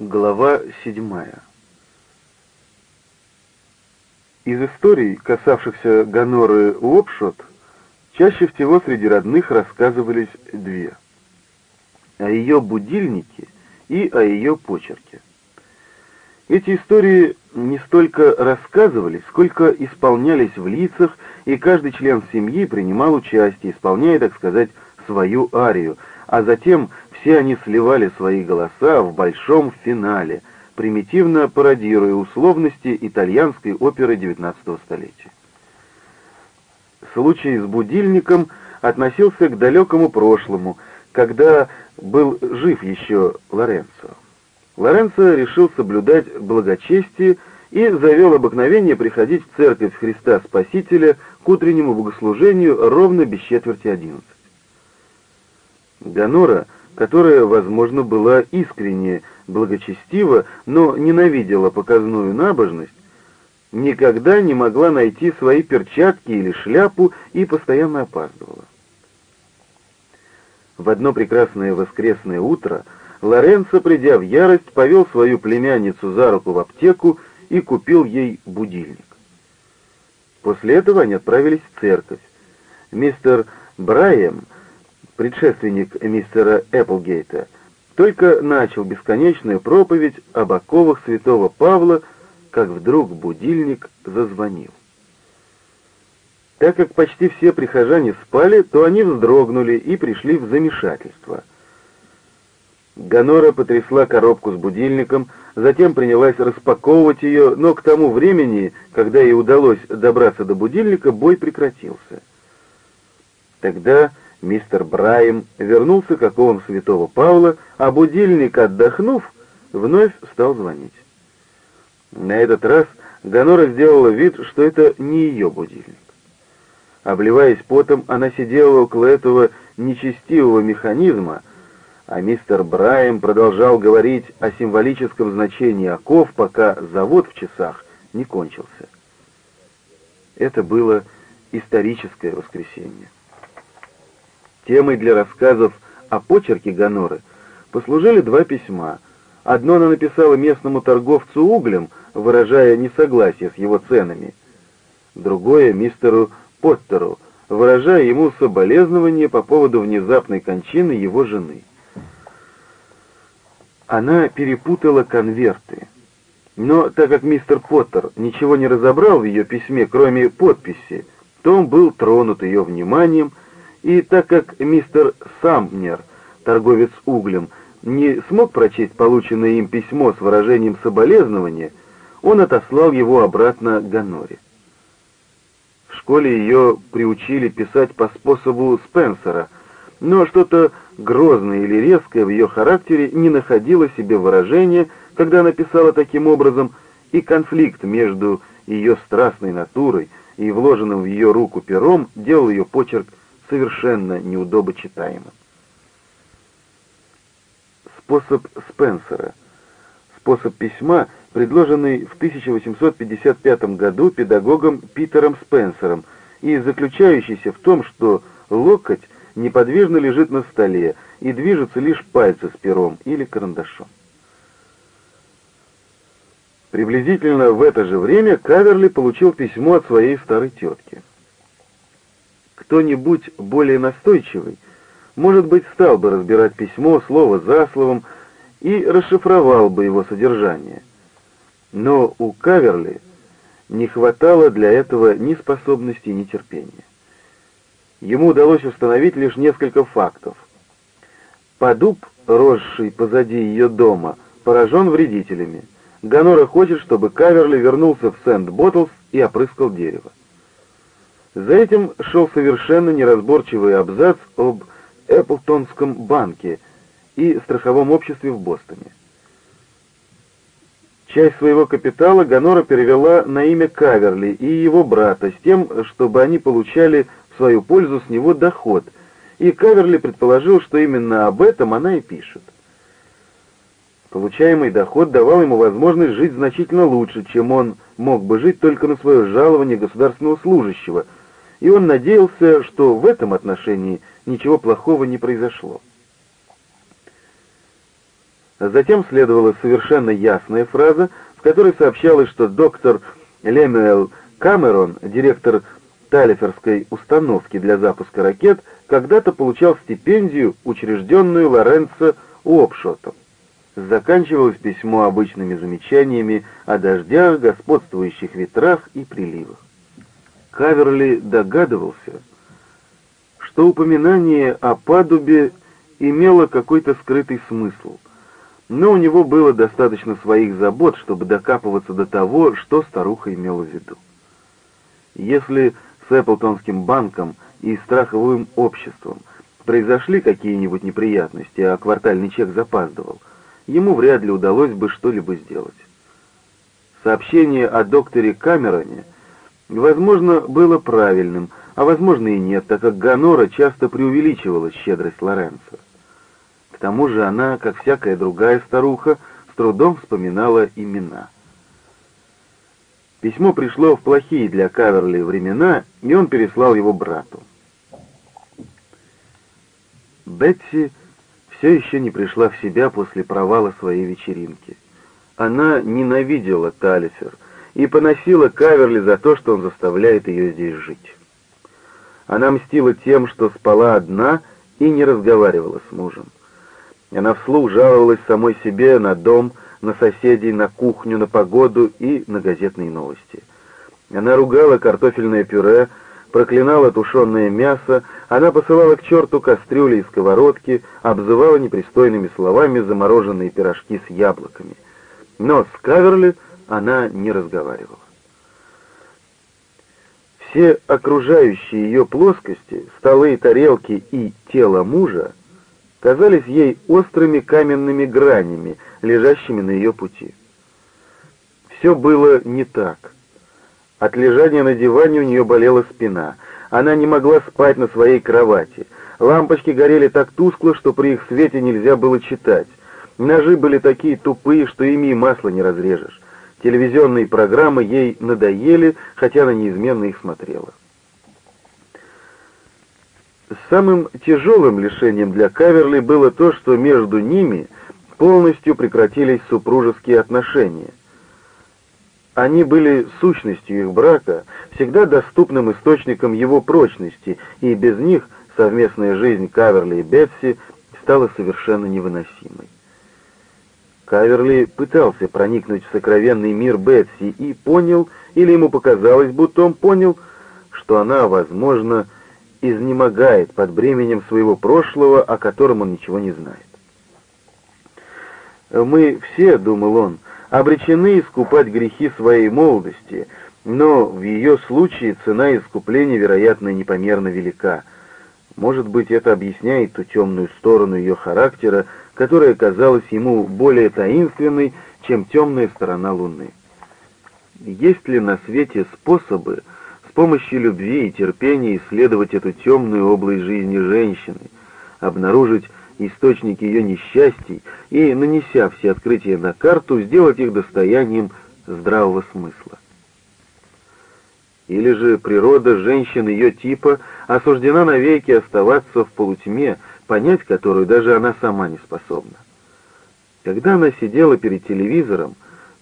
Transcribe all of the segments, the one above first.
Глава седьмая. Из историй, касавшихся Гоноры Лопшот, чаще всего среди родных рассказывались две. О ее будильнике и о ее почерке. Эти истории не столько рассказывались, сколько исполнялись в лицах, и каждый член семьи принимал участие, исполняя, так сказать, свою арию, а затем все они сливали свои голоса в большом финале, примитивно пародируя условности итальянской оперы XIX столетия. Случай с будильником относился к далекому прошлому, когда был жив еще Лоренцо. Лоренцо решил соблюдать благочестие и завел обыкновение приходить в церковь Христа Спасителя к утреннему богослужению ровно без четверти одиннадцать. Гонора — которая, возможно, была искренне благочестива, но ненавидела показную набожность, никогда не могла найти свои перчатки или шляпу и постоянно опаздывала. В одно прекрасное воскресное утро Лоренцо, придя в ярость, повел свою племянницу за руку в аптеку и купил ей будильник. После этого они отправились в церковь. Мистер Брайем предшественник мистера Эпплгейта, только начал бесконечную проповедь об оковах святого Павла, как вдруг будильник зазвонил. Так как почти все прихожане спали, то они вздрогнули и пришли в замешательство. Гонора потрясла коробку с будильником, затем принялась распаковывать ее, но к тому времени, когда ей удалось добраться до будильника, бой прекратился. Тогда Мистер Брайм вернулся к оковам святого Павла, а будильник, отдохнув, вновь стал звонить. На этот раз Гонора сделала вид, что это не ее будильник. Обливаясь потом, она сидела около этого нечестивого механизма, а мистер Брайм продолжал говорить о символическом значении оков, пока завод в часах не кончился. Это было историческое воскресенье. Темой для рассказов о почерке Гоноры послужили два письма. Одно она написала местному торговцу углем, выражая несогласие с его ценами. Другое — мистеру Поттеру, выражая ему соболезнование по поводу внезапной кончины его жены. Она перепутала конверты. Но так как мистер Поттер ничего не разобрал в ее письме, кроме подписи, то он был тронут ее вниманием и так как мистер Самнер, торговец углем, не смог прочесть полученное им письмо с выражением соболезнования, он отослал его обратно Ганоре. В школе ее приучили писать по способу Спенсера, но что-то грозное или резкое в ее характере не находило себе выражения, когда она писала таким образом, и конфликт между ее страстной натурой и вложенным в ее руку пером делал ее почерк совершенно неудобочитаемым. Способ Спенсера. Способ письма, предложенный в 1855 году педагогом Питером Спенсером и заключающийся в том, что локоть неподвижно лежит на столе и движутся лишь пальцы с пером или карандашом. Приблизительно в это же время Каверли получил письмо от своей старой тетки кто-нибудь более настойчивый, может быть, стал бы разбирать письмо слово за словом и расшифровал бы его содержание. Но у Каверли не хватало для этого ни способности, ни терпения. Ему удалось установить лишь несколько фактов. Подуб, росший позади ее дома, поражен вредителями. Гонора хочет, чтобы Каверли вернулся в Сент-Боттлс и опрыскал дерево. За этим шел совершенно неразборчивый абзац об Эпплтонском банке и страховом обществе в Бостоне. Часть своего капитала Гонора перевела на имя Каверли и его брата с тем, чтобы они получали в свою пользу с него доход, и Каверли предположил, что именно об этом она и пишет. Получаемый доход давал ему возможность жить значительно лучше, чем он мог бы жить только на свое жалование государственного служащего – и он надеялся, что в этом отношении ничего плохого не произошло. Затем следовала совершенно ясная фраза, в которой сообщалось, что доктор Лемюэл Камерон, директор Талиферской установки для запуска ракет, когда-то получал стипендию, учрежденную Лоренцо Уопшотом. Заканчивалось письмо обычными замечаниями о дождях, господствующих ветрах и приливах. Каверли догадывался, что упоминание о падубе имело какой-то скрытый смысл, но у него было достаточно своих забот, чтобы докапываться до того, что старуха имела в виду. Если с Эпплтонским банком и страховым обществом произошли какие-нибудь неприятности, а квартальный чек запаздывал, ему вряд ли удалось бы что-либо сделать. Сообщение о докторе Камероне, возможно, было правильным, а возможно и нет, так как Ганора часто преувеличивала щедрость Лоренцо. К тому же она, как всякая другая старуха, с трудом вспоминала имена. Письмо пришло в плохие для Каверли времена, и он переслал его брату. Бетси все еще не пришла в себя после провала своей вечеринки. Она ненавидела Талисер и поносила Каверли за то, что он заставляет ее здесь жить. Она мстила тем, что спала одна и не разговаривала с мужем. Она вслух жаловалась самой себе на дом, на соседей, на кухню, на погоду и на газетные новости. Она ругала картофельное пюре, проклинала тушеное мясо, она посылала к черту кастрюли и сковородки, обзывала непристойными словами замороженные пирожки с яблоками. Но с Каверли она не разговаривала. Все окружающие ее плоскости, столы и тарелки и тело мужа, казались ей острыми каменными гранями, лежащими на ее пути. Все было не так. От лежания на диване у нее болела спина. Она не могла спать на своей кровати. Лампочки горели так тускло, что при их свете нельзя было читать. Ножи были такие тупые, что ими и масло не разрежешь. Телевизионные программы ей надоели, хотя она неизменно их смотрела. Самым тяжелым лишением для Каверли было то, что между ними полностью прекратились супружеские отношения. Они были сущностью их брака, всегда доступным источником его прочности, и без них совместная жизнь Каверли и Бетси стала совершенно невыносимой. Каверли пытался проникнуть в сокровенный мир Бетси и понял, или ему показалось, будто он понял, что она, возможно, изнемогает под бременем своего прошлого, о котором он ничего не знает. «Мы все, — думал он, — обречены искупать грехи своей молодости, но в ее случае цена искупления, вероятно, непомерно велика. Может быть, это объясняет ту темную сторону ее характера, которая казалась ему более таинственной, чем темная сторона Луны. Есть ли на свете способы с помощью любви и терпения исследовать эту темную область жизни женщины, обнаружить источники ее несчастий и, нанеся все открытия на карту, сделать их достоянием здравого смысла? Или же природа женщин ее типа осуждена навеки оставаться в полутьме, понять которую даже она сама не способна. Когда она сидела перед телевизором,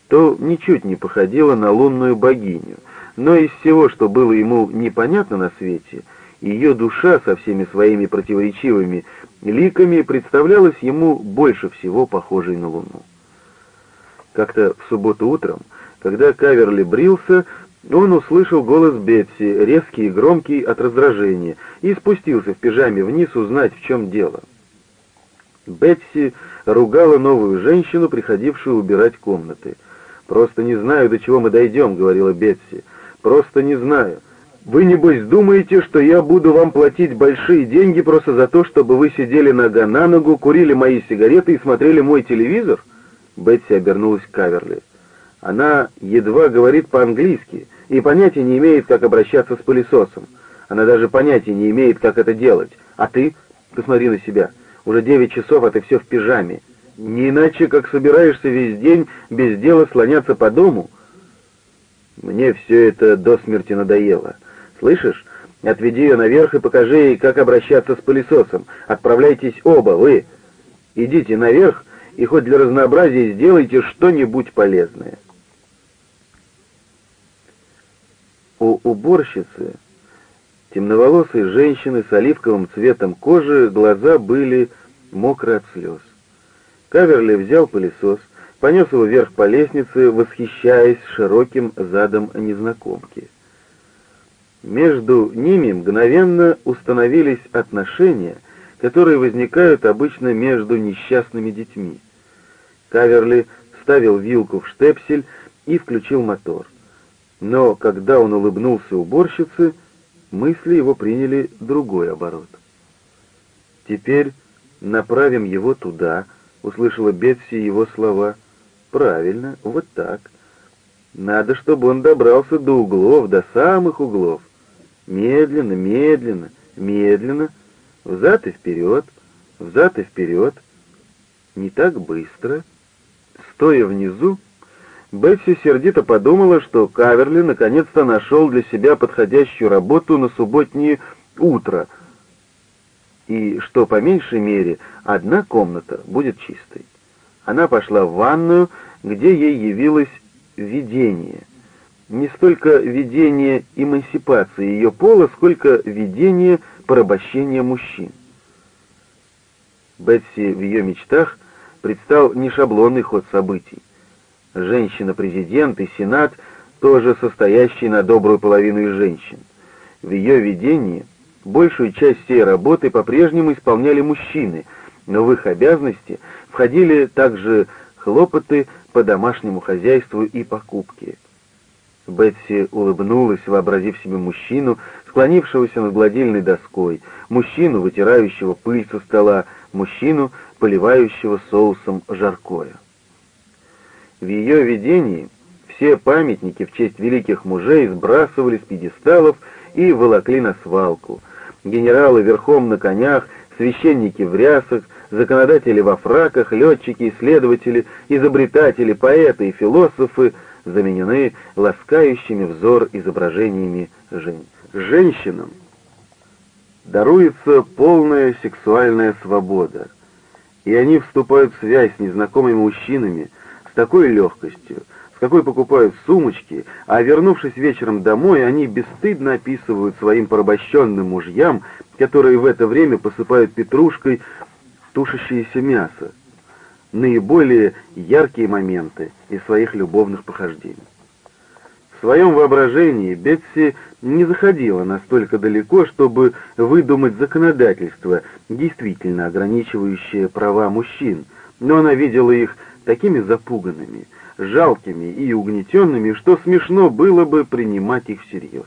то ничуть не походила на лунную богиню, но из всего, что было ему непонятно на свете, ее душа со всеми своими противоречивыми ликами представлялась ему больше всего похожей на луну. Как-то в субботу утром, когда Каверли брился, он услышал голос Бетси, резкий и громкий от раздражения, и спустился в пижаме вниз узнать, в чем дело. Бетси ругала новую женщину, приходившую убирать комнаты. «Просто не знаю, до чего мы дойдем», — говорила Бетси. «Просто не знаю. Вы, небось, думаете, что я буду вам платить большие деньги просто за то, чтобы вы сидели нога на ногу, курили мои сигареты и смотрели мой телевизор?» Бетси обернулась к Каверли. Она едва говорит по-английски и понятия не имеет, как обращаться с пылесосом. Она даже понятия не имеет, как это делать. А ты? Посмотри на себя. Уже девять часов, а ты все в пижаме. Не иначе, как собираешься весь день без дела слоняться по дому. Мне все это до смерти надоело. Слышишь? Отведи ее наверх и покажи ей, как обращаться с пылесосом. Отправляйтесь оба, вы. Идите наверх и хоть для разнообразия сделайте что-нибудь полезное. У уборщицы, темноволосой женщины с оливковым цветом кожи, глаза были мокры от слез. Каверли взял пылесос, понес его вверх по лестнице, восхищаясь широким задом незнакомки. Между ними мгновенно установились отношения, которые возникают обычно между несчастными детьми. Каверли вставил вилку в штепсель и включил мотор. Но когда он улыбнулся уборщице, мысли его приняли другой оборот. «Теперь направим его туда», — услышала Бетси его слова. «Правильно, вот так. Надо, чтобы он добрался до углов, до самых углов. Медленно, медленно, медленно, взад и вперед, взад и вперед. Не так быстро». Стоя внизу, Бетси сердито подумала, что Каверли наконец-то нашел для себя подходящую работу на субботнее утро, и что, по меньшей мере, одна комната будет чистой. Она пошла в ванную, где ей явилось видение. Не столько видение эмансипации ее пола, сколько видение порабощения мужчин. Бетси в ее мечтах предстал не шаблонный ход событий женщина-президент и сенат, тоже состоящий на добрую половину из женщин. В ее видении большую часть всей работы по-прежнему исполняли мужчины, но в их обязанности входили также хлопоты по домашнему хозяйству и покупке. Бетси улыбнулась, вообразив себе мужчину, склонившегося над гладильной доской, мужчину, вытирающего пыль со стола, мужчину, поливающего соусом жаркое. В ее видении все памятники в честь великих мужей сбрасывали с пьедесталов и волокли на свалку. Генералы верхом на конях, священники в рясах, законодатели во фраках, летчики, исследователи, изобретатели, поэты и философы заменены ласкающими взор изображениями жен... женщинам. Даруется полная сексуальная свобода, и они вступают в связь с незнакомыми мужчинами, такой легкостью, с какой покупают сумочки, а вернувшись вечером домой, они бесстыдно описывают своим порабощенным мужьям, которые в это время посыпают петрушкой тушащееся мясо, наиболее яркие моменты из своих любовных похождений. В своем воображении Бетси не заходила настолько далеко, чтобы выдумать законодательство, действительно ограничивающее права мужчин, но она видела их такими запуганными, жалкими и угнетенными, что смешно было бы принимать их всерьез.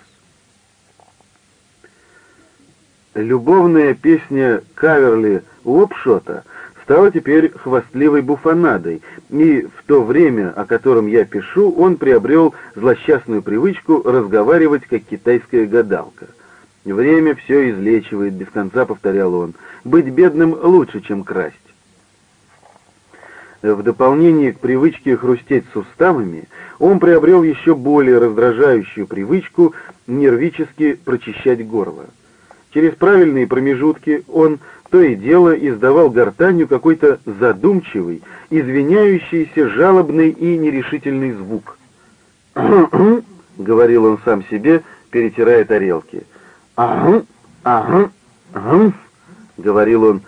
Любовная песня Каверли Лопшота стала теперь хвастливой буфонадой, и в то время, о котором я пишу, он приобрел злосчастную привычку разговаривать как китайская гадалка. «Время все излечивает», — без конца повторял он. «Быть бедным лучше, чем красть». В дополнение к привычке хрустеть суставами, он приобрел еще более раздражающую привычку нервически прочищать горло. Через правильные промежутки он то и дело издавал гортанью какой-то задумчивый, извиняющийся, жалобный и нерешительный звук. говорил он сам себе, перетирая тарелки. «Ага, ага, ага», — говорил он,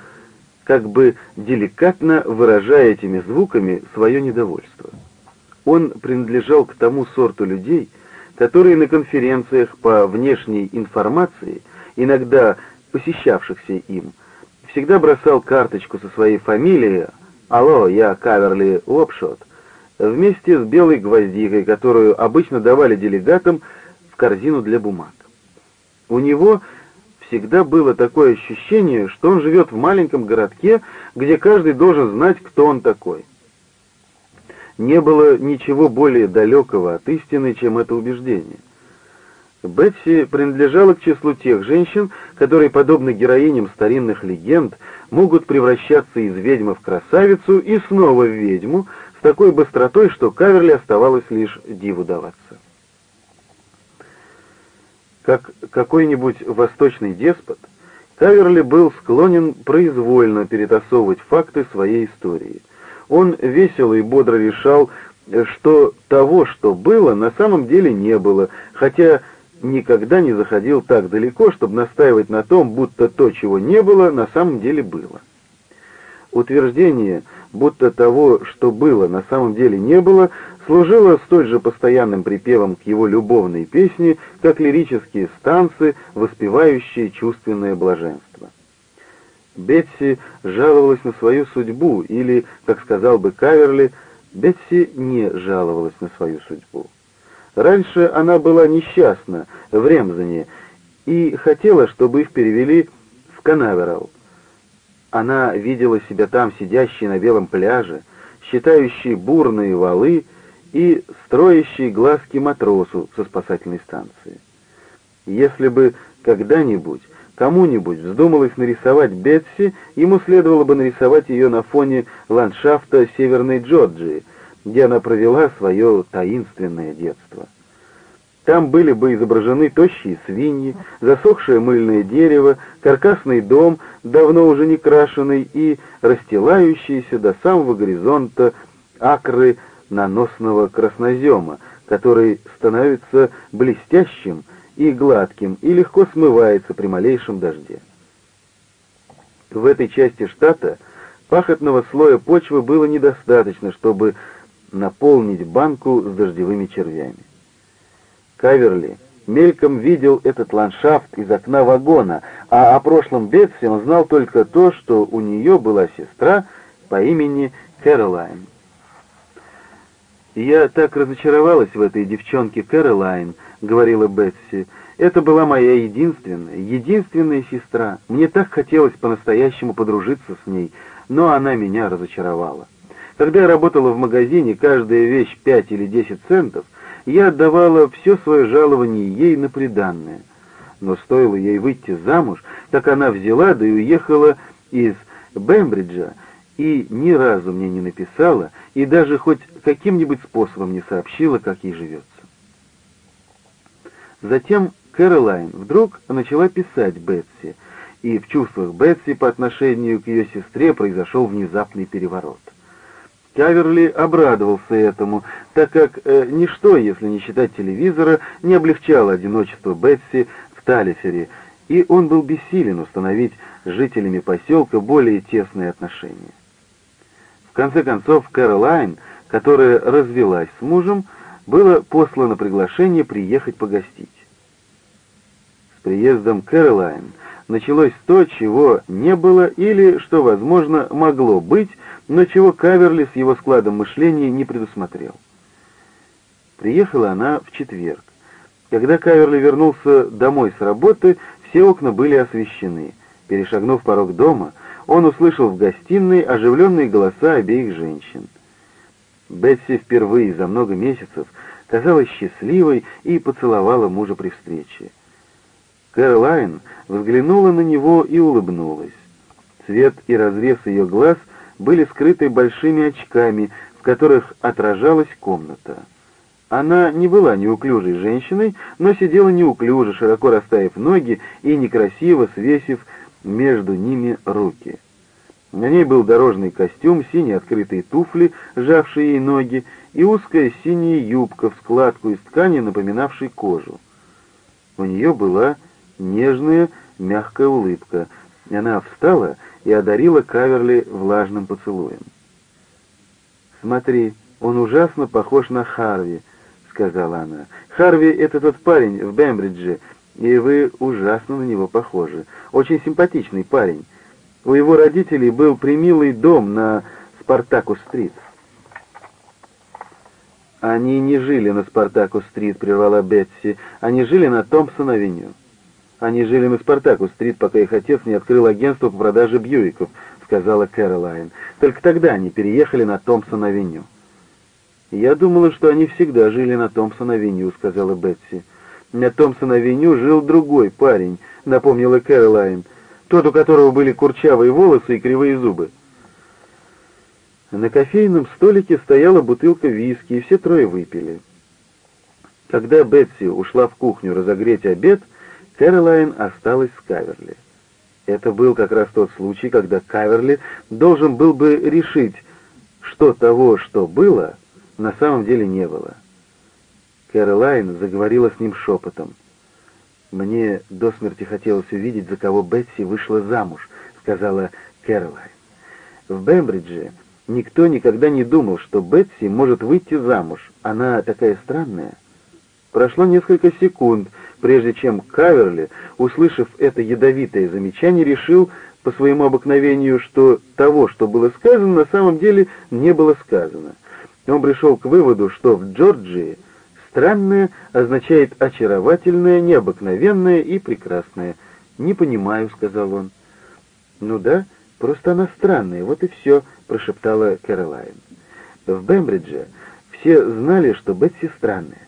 как бы деликатно выражая этими звуками свое недовольство. Он принадлежал к тому сорту людей, которые на конференциях по внешней информации, иногда посещавшихся им, всегда бросал карточку со своей фамилией «Алло, я Каверли Лопшот», вместе с белой гвоздикой, которую обычно давали делегатам в корзину для бумаг. У него всегда было такое ощущение, что он живет в маленьком городке, где каждый должен знать, кто он такой. Не было ничего более далекого от истины, чем это убеждение. Бетси принадлежала к числу тех женщин, которые, подобно героиням старинных легенд, могут превращаться из ведьмы в красавицу и снова в ведьму с такой быстротой, что Каверли оставалось лишь диву даваться. Как какой-нибудь восточный деспот, Каверли был склонен произвольно перетасовывать факты своей истории. Он весело и бодро решал, что того, что было, на самом деле не было, хотя никогда не заходил так далеко, чтобы настаивать на том, будто то, чего не было, на самом деле было. Утверждение, будто того, что было, на самом деле не было, служило столь же постоянным припевом к его любовной песне, как лирические станцы, воспевающие чувственное блаженство. Бетси жаловалась на свою судьбу, или, как сказал бы Каверли, Бетси не жаловалась на свою судьбу. Раньше она была несчастна в Ремзане и хотела, чтобы их перевели в Канаверал. Она видела себя там, сидящей на белом пляже, считающей бурные валы и строящей глазки матросу со спасательной станции. Если бы когда-нибудь кому-нибудь вздумалось нарисовать Бетси, ему следовало бы нарисовать ее на фоне ландшафта Северной Джорджии, где она провела свое таинственное детство. Там были бы изображены тощие свиньи, засохшее мыльное дерево, каркасный дом, давно уже не крашеный, и расстилающиеся до самого горизонта акры наносного краснозема, который становится блестящим и гладким и легко смывается при малейшем дожде. В этой части штата пахотного слоя почвы было недостаточно, чтобы наполнить банку с дождевыми червями. Каверли мельком видел этот ландшафт из окна вагона, а о прошлом бедствии он знал только то, что у нее была сестра по имени Кэролайн. «Я так разочаровалась в этой девчонке Кэролайн», — говорила Бетси. «Это была моя единственная, единственная сестра. Мне так хотелось по-настоящему подружиться с ней, но она меня разочаровала. Когда я работала в магазине, каждая вещь пять или десять центов, я отдавала все свое жалование ей на приданное. Но стоило ей выйти замуж, как она взяла, да и уехала из Бембриджа, и ни разу мне не написала, и даже хоть каким-нибудь способом не сообщила, как ей живется. Затем Кэролайн вдруг начала писать Бетси, и в чувствах Бетси по отношению к ее сестре произошел внезапный переворот. Каверли обрадовался этому, так как э, ничто, если не считать телевизора, не облегчало одиночество Бетси в Талифере, и он был бессилен установить с жителями поселка более тесные отношения. В конце концов, Кэролайн, которая развелась с мужем, было послано приглашение приехать погостить. С приездом Кэролайн началось то, чего не было или, что, возможно, могло быть, но чего Каверли с его складом мышления не предусмотрел. Приехала она в четверг. Когда Каверли вернулся домой с работы, все окна были освещены. Перешагнув порог дома, он услышал в гостиной оживленные голоса обеих женщин. Бетси впервые за много месяцев казалась счастливой и поцеловала мужа при встрече. Кэролайн взглянула на него и улыбнулась. Цвет и разрез ее глаз были скрыты большими очками, в которых отражалась комната. Она не была неуклюжей женщиной, но сидела неуклюже, широко расставив ноги и некрасиво свесив между ними руки. На ней был дорожный костюм, синие открытые туфли, сжавшие ей ноги, и узкая синяя юбка в складку из ткани, напоминавшей кожу. У нее была нежная, мягкая улыбка. Она встала и одарила Каверли влажным поцелуем. «Смотри, он ужасно похож на Харви», — сказала она. «Харви — это тот парень в Бембридже, и вы ужасно на него похожи. Очень симпатичный парень. У его родителей был примилый дом на Спартакус-стрит». «Они не жили на Спартакус-стрит», — прервала Бетси. «Они жили на Томпсон-авеню». «Они жили на Спартакус-стрит, пока их отец не открыл агентство по продаже Бьюиков», — сказала Кэролайн. «Только тогда они переехали на Томпсон-авеню». «Я думала, что они всегда жили на Томпсон-авеню», — сказала Бетси. На Томпсон-авеню жил другой парень, напомнила Кэролайн, тот, у которого были курчавые волосы и кривые зубы. На кофейном столике стояла бутылка виски, и все трое выпили. Когда Бетси ушла в кухню разогреть обед, Кэролайн осталась с Каверли. Это был как раз тот случай, когда Каверли должен был бы решить, что того, что было, на самом деле не было. Кэролайн заговорила с ним шепотом. «Мне до смерти хотелось увидеть, за кого Бетси вышла замуж», — сказала Кэролайн. «В Бембридже никто никогда не думал, что Бетси может выйти замуж. Она такая странная». Прошло несколько секунд, прежде чем Каверли, услышав это ядовитое замечание, решил по своему обыкновению, что того, что было сказано, на самом деле не было сказано. Он пришел к выводу, что в Джорджии странное означает очаровательное, необыкновенное и прекрасное. «Не понимаю», — сказал он. «Ну да, просто она странная, вот и все», — прошептала Кэролайн. В Бембридже все знали, что Бетси странная.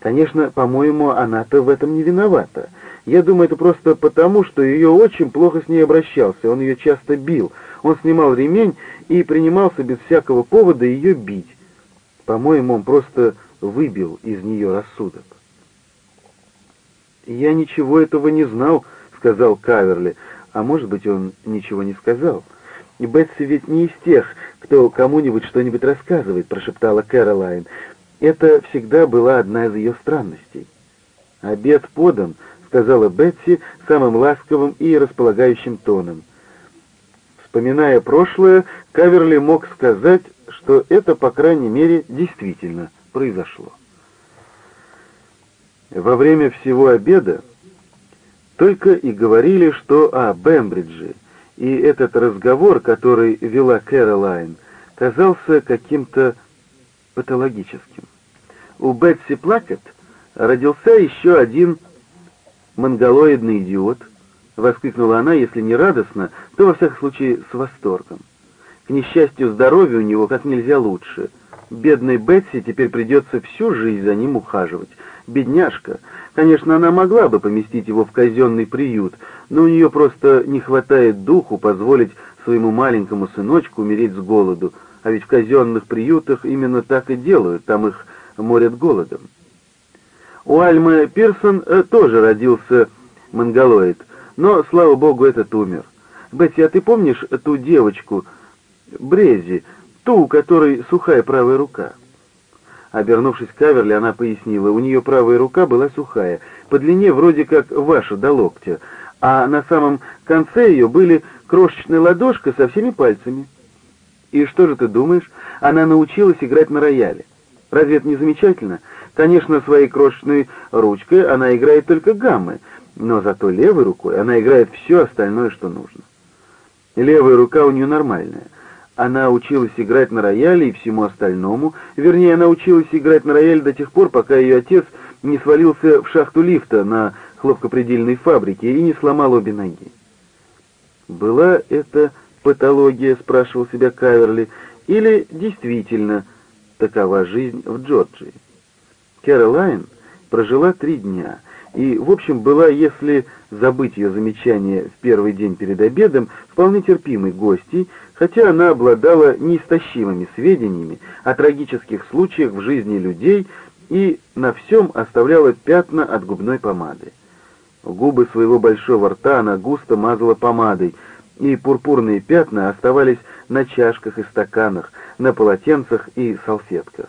Конечно, по-моему, она-то в этом не виновата. Я думаю, это просто потому, что ее очень плохо с ней обращался, он ее часто бил. Он снимал ремень и принимался без всякого повода ее бить. По-моему, он просто выбил из нее рассудок. «Я ничего этого не знал», — сказал Каверли, а может быть, он ничего не сказал. «И Бетси ведь не из тех, кто кому-нибудь что-нибудь рассказывает», — прошептала Кэролайн. Это всегда была одна из ее странностей. «Обед подан», — сказала Бетси самым ласковым и располагающим тоном. Вспоминая прошлое, Каверли мог сказать, что это, по крайней мере, действительно произошло. Во время всего обеда только и говорили, что о Бембридже, и этот разговор, который вела Кэролайн, казался каким-то патологическим. У Бетси Плакет родился еще один монголоидный идиот, воскликнула она, если не радостно, то, во всяком случае, с восторгом. К несчастью, здоровье у него как нельзя лучше. Бедной Бетси теперь придется всю жизнь за ним ухаживать. Бедняжка. Конечно, она могла бы поместить его в казенный приют, но у нее просто не хватает духу позволить своему маленькому сыночку умереть с голоду, а ведь в казенных приютах именно так и делают, там их морят голодом. У Альмы Пирсон э, тоже родился монголоид, но, слава богу, этот умер. Бетти, а ты помнишь ту девочку, Брези, ту, у которой сухая правая рука? Обернувшись к Каверли, она пояснила, у нее правая рука была сухая, по длине вроде как ваша до локтя, а на самом конце ее были крошечная ладошка со всеми пальцами. И что же ты думаешь? Она научилась играть на рояле. Разве это не замечательно? Конечно, своей крошечной ручкой она играет только гаммы, но зато левой рукой она играет все остальное, что нужно. Левая рука у нее нормальная. Она училась играть на рояле и всему остальному. Вернее, она училась играть на рояле до тех пор, пока ее отец не свалился в шахту лифта на хлопкопредельной фабрике и не сломал обе ноги. Была это патология, спрашивал себя Каверли, или действительно такова жизнь в Джорджии? Кэролайн прожила три дня, и, в общем, была, если забыть ее замечание в первый день перед обедом, вполне терпимой гостьей, хотя она обладала неистощимыми сведениями о трагических случаях в жизни людей и на всем оставляла пятна от губной помады. Губы своего большого рта она густо мазала помадой, и пурпурные пятна оставались на чашках и стаканах, на полотенцах и салфетках.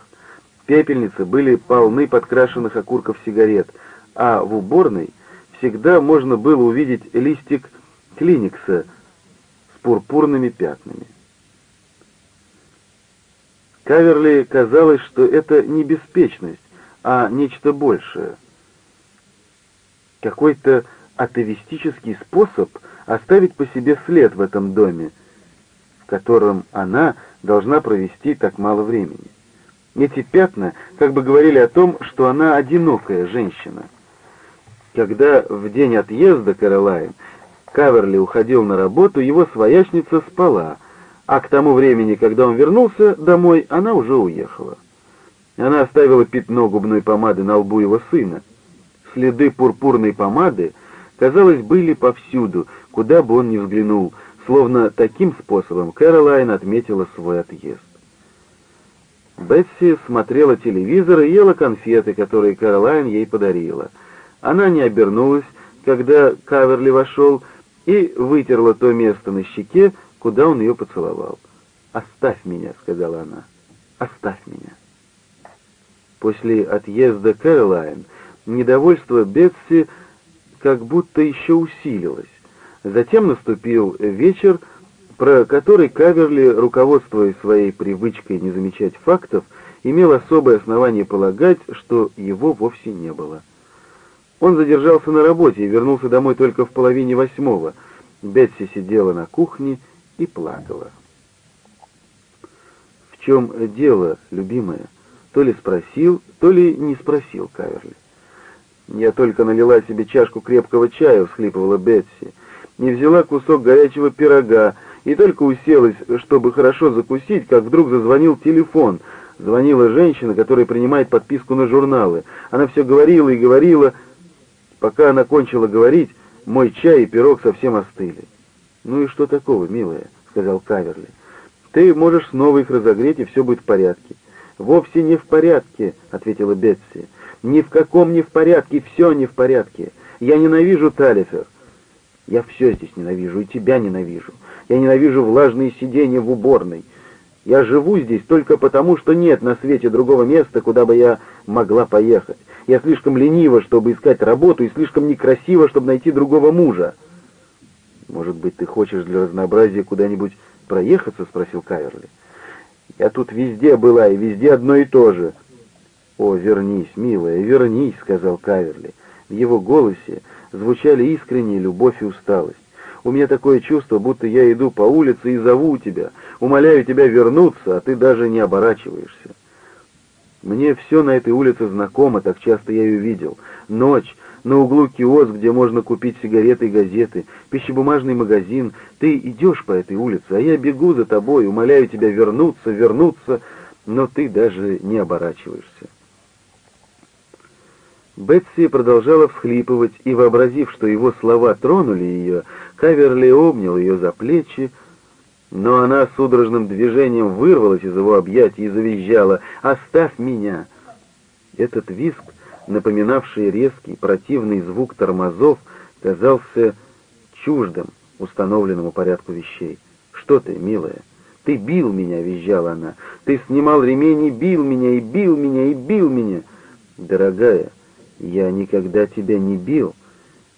Пепельницы были полны подкрашенных окурков сигарет, а в уборной всегда можно было увидеть листик клиникса с пурпурными пятнами. Каверли казалось, что это не беспечность, а нечто большее. Какой-то атовистический способ оставить по себе след в этом доме, в котором она должна провести так мало времени. Эти пятна как бы говорили о том, что она одинокая женщина. Когда в день отъезда Каролайн Каверли уходил на работу, его своячница спала, а к тому времени, когда он вернулся домой, она уже уехала. Она оставила пятно губной помады на лбу его сына. Следы пурпурной помады, казалось, были повсюду, куда бы он ни взглянул, словно таким способом Кэролайн отметила свой отъезд. Бетси смотрела телевизор и ела конфеты, которые Кэролайн ей подарила. Она не обернулась, когда Каверли вошел, и вытерла то место на щеке, куда он ее поцеловал. «Оставь меня», — сказала она. «Оставь меня». После отъезда Кэролайн недовольство Бетси как будто еще усилилось. Затем наступил вечер, про который Каверли, руководствуясь своей привычкой не замечать фактов, имел особое основание полагать, что его вовсе не было. Он задержался на работе и вернулся домой только в половине восьмого. Бетси сидела на кухне и плакала. «В чем дело, любимая?» То ли спросил, то ли не спросил Каверли. «Я только налила себе чашку крепкого чая», — всхлипывала Бетси. «Не взяла кусок горячего пирога и только уселась, чтобы хорошо закусить, как вдруг зазвонил телефон. Звонила женщина, которая принимает подписку на журналы. Она все говорила и говорила. Пока она кончила говорить, мой чай и пирог совсем остыли. «Ну и что такого, милая?» — сказал Каверли. «Ты можешь снова их разогреть, и все будет в порядке». «Вовсе не в порядке», — ответила Бетси. «Ни в каком не в порядке, все не в порядке. Я ненавижу Талифер. Я все здесь ненавижу, и тебя ненавижу. Я ненавижу влажные сиденья в уборной. Я живу здесь только потому, что нет на свете другого места, куда бы я могла поехать. Я слишком ленива, чтобы искать работу, и слишком некрасива, чтобы найти другого мужа. «Может быть, ты хочешь для разнообразия куда-нибудь проехаться?» — спросил Каверли. «Я тут везде была, и везде одно и то же». «О, вернись, милая, вернись», — сказал Каверли. В его голосе звучали искренняя любовь и усталость. «У меня такое чувство, будто я иду по улице и зову тебя, умоляю тебя вернуться, а ты даже не оборачиваешься». Мне все на этой улице знакомо, так часто я ее видел. Ночь, на углу киоск, где можно купить сигареты и газеты, пищебумажный магазин. Ты идешь по этой улице, а я бегу за тобой, умоляю тебя вернуться, вернуться, но ты даже не оборачиваешься. Бетси продолжала всхлипывать, и, вообразив, что его слова тронули ее, Каверли обнял ее за плечи, но она судорожным движением вырвалась из его объятий и завизжала «Оставь меня!». Этот визг напоминавший резкий противный звук тормозов, казался чуждым установленному порядку вещей. «Что ты, милая? Ты бил меня!» — визжала она. «Ты снимал ремень и бил меня, и бил меня, и бил меня!» «Дорогая, я никогда тебя не бил.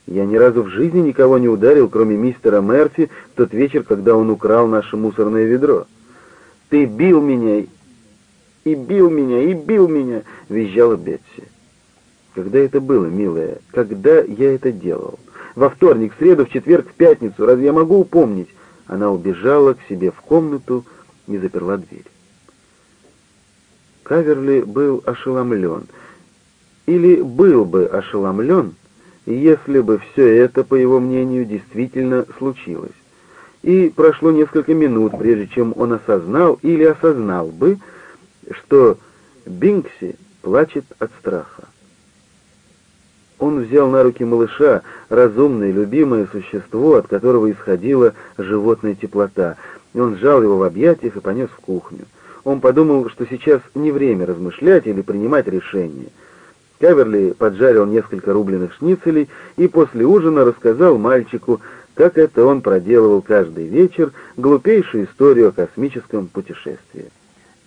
Я ни разу в жизни никого не ударил, кроме мистера Мерфи, в тот вечер, когда он украл наше мусорное ведро. Ты бил меня и бил меня, и бил меня!» — визжала Бетси. Когда это было, милая? Когда я это делал? Во вторник, в среду, в четверг, в пятницу. Разве я могу упомнить? Она убежала к себе в комнату и заперла дверь. Каверли был ошеломлен. Или был бы ошеломлен, если бы все это, по его мнению, действительно случилось. И прошло несколько минут, прежде чем он осознал или осознал бы, что Бинкси плачет от страха. Он взял на руки малыша, разумное, любимое существо, от которого исходила животная теплота, и он сжал его в объятиях и понес в кухню. Он подумал, что сейчас не время размышлять или принимать решения. Каверли поджарил несколько рубленых шницелей и после ужина рассказал мальчику, как это он проделывал каждый вечер, глупейшую историю о космическом путешествии.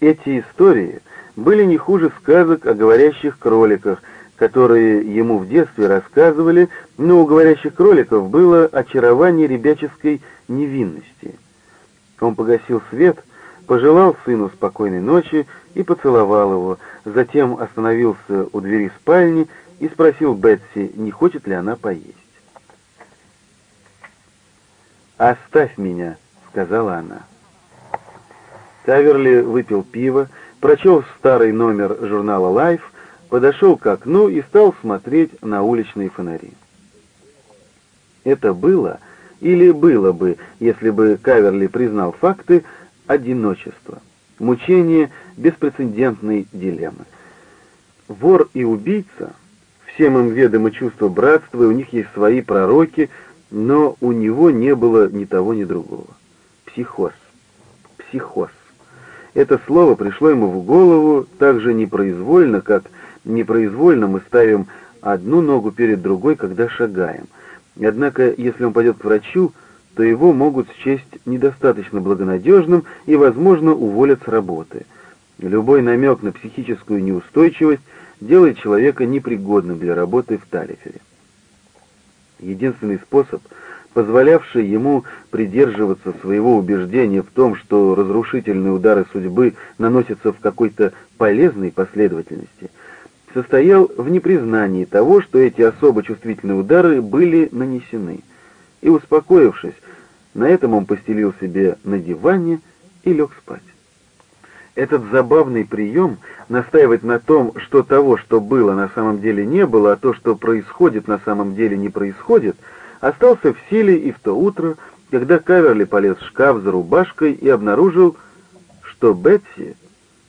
Эти истории были не хуже сказок о говорящих кроликах — которые ему в детстве рассказывали, но у говорящих кроликов было очарование ребяческой невинности. Он погасил свет, пожелал сыну спокойной ночи и поцеловал его, затем остановился у двери спальни и спросил Бетси, не хочет ли она поесть. «Оставь меня», — сказала она. Таверли выпил пиво, прочел старый номер журнала Life подошел к окну и стал смотреть на уличные фонари. Это было или было бы, если бы Каверли признал факты, одиночество, мучение беспрецедентной дилеммы. Вор и убийца, всем им ведомо чувство братства, и у них есть свои пророки, но у него не было ни того, ни другого. Психоз. Психоз. Это слово пришло ему в голову так же непроизвольно, как непроизвольно мы ставим одну ногу перед другой, когда шагаем. Однако, если он пойдет к врачу, то его могут счесть недостаточно благонадежным и, возможно, уволят с работы. Любой намек на психическую неустойчивость делает человека непригодным для работы в Талифере. Единственный способ, позволявший ему придерживаться своего убеждения в том, что разрушительные удары судьбы наносятся в какой-то полезной последовательности, состоял в непризнании того, что эти особо чувствительные удары были нанесены. И, успокоившись, на этом он постелил себе на диване и лег спать. Этот забавный прием настаивать на том, что того, что было, на самом деле не было, а то, что происходит, на самом деле не происходит, остался в силе и в то утро, когда Каверли полез в шкаф за рубашкой и обнаружил, что Бетси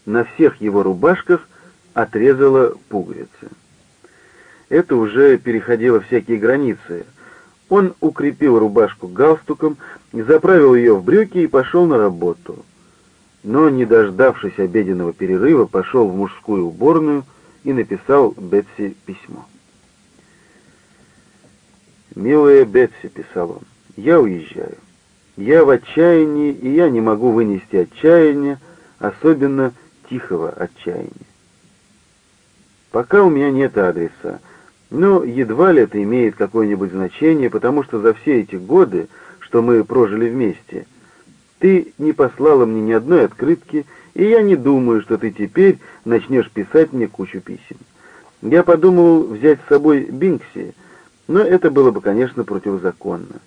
на всех его рубашках отрезала пуговицы. Это уже переходило всякие границы. Он укрепил рубашку галстуком, заправил ее в брюки и пошел на работу но, не дождавшись обеденного перерыва, пошел в мужскую уборную и написал Бетси письмо. «Милая Бетси», — писал он, — «я уезжаю. Я в отчаянии, и я не могу вынести отчаяния, особенно тихого отчаяния. Пока у меня нет адреса, но едва ли это имеет какое-нибудь значение, потому что за все эти годы, что мы прожили вместе, — ты не послала мне ни одной открытки, и я не думаю, что ты теперь начнешь писать мне кучу писем. Я подумал взять с собой Бинкси, но это было бы, конечно, противозаконно.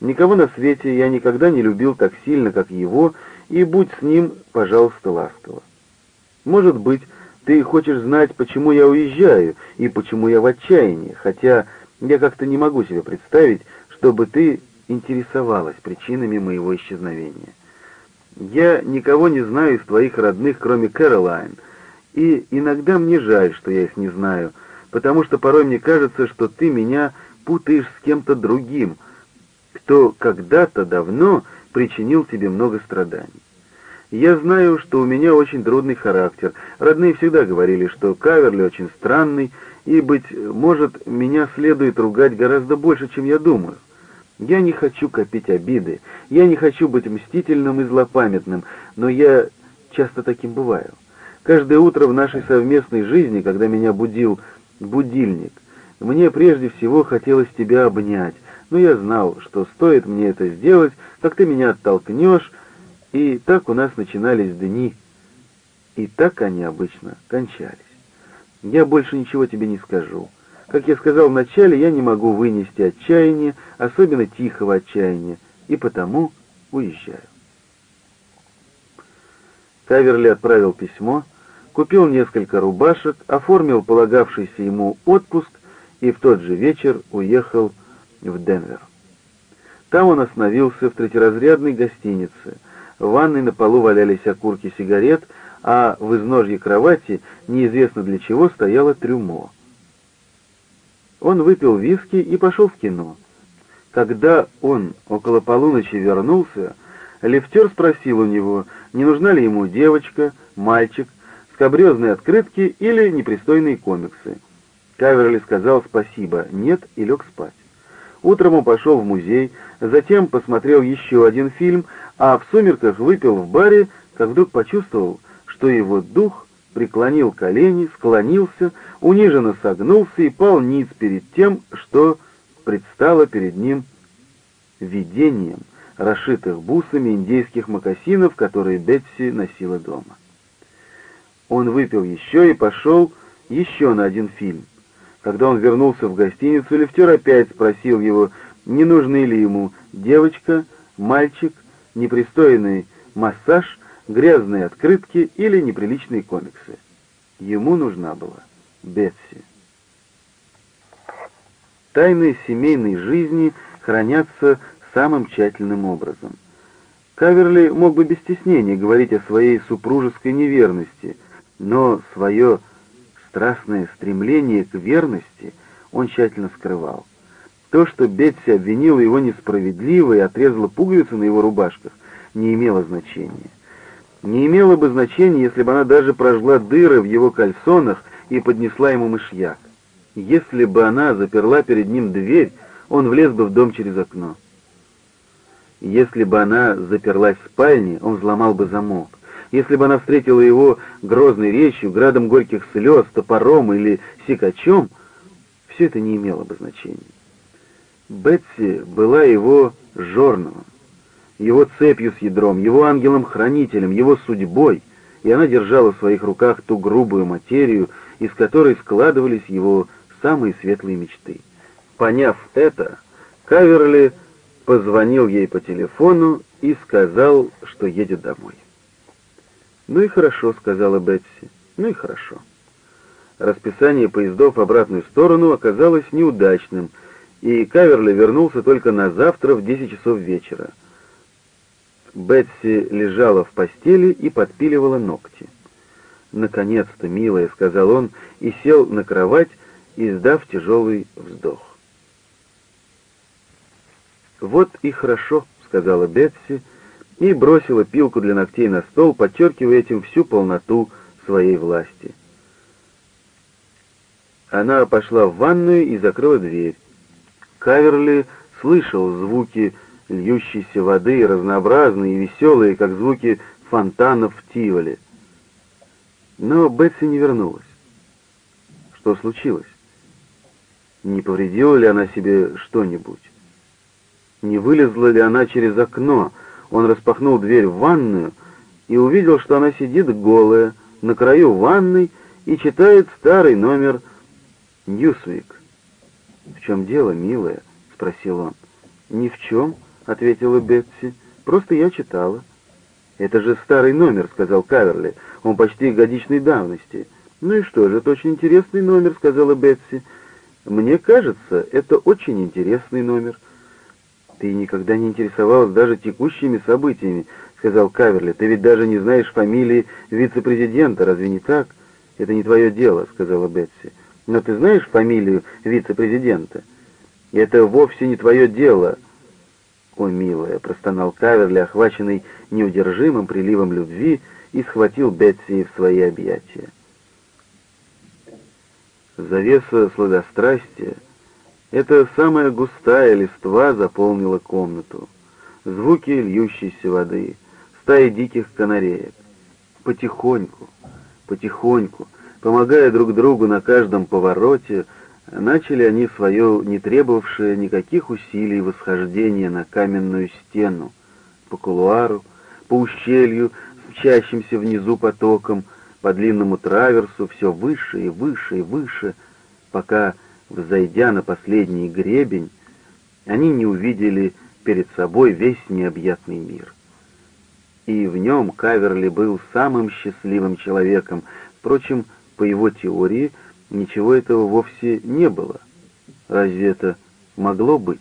Никого на свете я никогда не любил так сильно, как его, и будь с ним, пожалуйста, ласково. Может быть, ты хочешь знать, почему я уезжаю и почему я в отчаянии, хотя я как-то не могу себе представить, чтобы ты интересовалась причинами моего исчезновения. Я никого не знаю из твоих родных, кроме Кэролайн, и иногда мне жаль, что я их не знаю, потому что порой мне кажется, что ты меня путаешь с кем-то другим, кто когда-то давно причинил тебе много страданий. Я знаю, что у меня очень трудный характер. Родные всегда говорили, что Каверли очень странный, и, быть может, меня следует ругать гораздо больше, чем я думаю. Я не хочу копить обиды, я не хочу быть мстительным и злопамятным, но я часто таким бываю. Каждое утро в нашей совместной жизни, когда меня будил будильник, мне прежде всего хотелось тебя обнять, но я знал, что стоит мне это сделать, как ты меня оттолкнешь, и так у нас начинались дни, и так они обычно кончались. Я больше ничего тебе не скажу. Как я сказал вначале, я не могу вынести отчаяния, особенно тихого отчаяния, и потому уезжаю. Каверли отправил письмо, купил несколько рубашек, оформил полагавшийся ему отпуск и в тот же вечер уехал в Денвер. Там он остановился в третьеразрядной гостинице. В ванной на полу валялись окурки сигарет, а в изножье кровати неизвестно для чего стояло трюмо. Он выпил виски и пошел в кино. Когда он около полуночи вернулся, лифтер спросил у него, не нужна ли ему девочка, мальчик, скобрезные открытки или непристойные комиксы. Каверли сказал спасибо, нет и лег спать. Утром он пошел в музей, затем посмотрел еще один фильм, а в сумерках выпил в баре, как вдруг почувствовал, что его дух преклонил колени, склонился, униженно согнулся и пал ниц перед тем, что предстало перед ним видением расшитых бусами индейских мокасинов, которые Бетси носила дома. Он выпил еще и пошел еще на один фильм. Когда он вернулся в гостиницу, лифтер опять спросил его, не нужны ли ему девочка, мальчик, непристойный массаж грязные открытки или неприличные комиксы. Ему нужна была Бетси. Тайны семейной жизни хранятся самым тщательным образом. Каверли мог бы без стеснения говорить о своей супружеской неверности, но свое страстное стремление к верности он тщательно скрывал. То, что Бетси обвинила его несправедливо и отрезала пуговицы на его рубашках, не имело значения не имело бы значения, если бы она даже прожгла дыры в его кальсонах и поднесла ему мышьяк. Если бы она заперла перед ним дверь, он влез бы в дом через окно. Если бы она заперлась в спальне, он взломал бы замок. Если бы она встретила его грозной речью, градом горьких слез, топором или сикачом, все это не имело бы значения. Бетси была его жорновом, его цепью с ядром, его ангелом-хранителем, его судьбой, и она держала в своих руках ту грубую материю, из которой складывались его самые светлые мечты. Поняв это, Каверли позвонил ей по телефону и сказал, что едет домой. «Ну и хорошо», — сказала Бетси, — «ну и хорошо». Расписание поездов в обратную сторону оказалось неудачным, и Каверли вернулся только на завтра в 10 часов вечера. Бетси лежала в постели и подпиливала ногти. «Наконец-то, милая», — сказал он, и сел на кровать, издав тяжелый вздох. «Вот и хорошо», — сказала Бетси, и бросила пилку для ногтей на стол, подчеркивая этим всю полноту своей власти. Она пошла в ванную и закрыла дверь. Каверли слышал звуки льющейся воды, разнообразные и веселые, как звуки фонтанов в Тиволе. Но Бетси не вернулась. Что случилось? Не повредила ли она себе что-нибудь? Не вылезла ли она через окно? Он распахнул дверь в ванную и увидел, что она сидит голая на краю ванной и читает старый номер «Ньюсвик». «В чем дело, милая?» — спросил он. «Ни в чем», — ответила Бетси. «Просто я читала». «Это же старый номер», — сказал Каверли. «Он почти годичной давности». «Ну и что же, это очень интересный номер», — сказала Бетси. «Мне кажется, это очень интересный номер». «Ты никогда не интересовалась даже текущими событиями», — сказал Каверли. «Ты ведь даже не знаешь фамилии вице-президента, разве не так?» «Это не твое дело», — сказала Бетси. «Но ты знаешь фамилию вице-президента?» «Это вовсе не твое дело». «О, милая», — простонал Каверли, охваченный неудержимым приливом любви, и схватил Бетси в свои объятия. Завеса сладострастия — эта самая густая листва заполнила комнату. Звуки льющейся воды, стаи диких канареек. Потихоньку, потихоньку, помогая друг другу на каждом повороте, начали они свое не требовавшее никаких усилий восхождение на каменную стену, по кулуару, по ущелью, мчащимся внизу потоком, по длинному траверсу, все выше и выше и выше, пока Взойдя на последний гребень, они не увидели перед собой весь необъятный мир. И в нем Каверли был самым счастливым человеком. Впрочем, по его теории, ничего этого вовсе не было. Разве это могло быть?